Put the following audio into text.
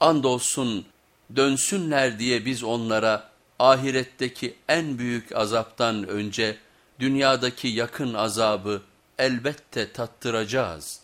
Andolsun dönsünler diye biz onlara ahiretteki en büyük azaptan önce dünyadaki yakın azabı elbette tattıracağız.''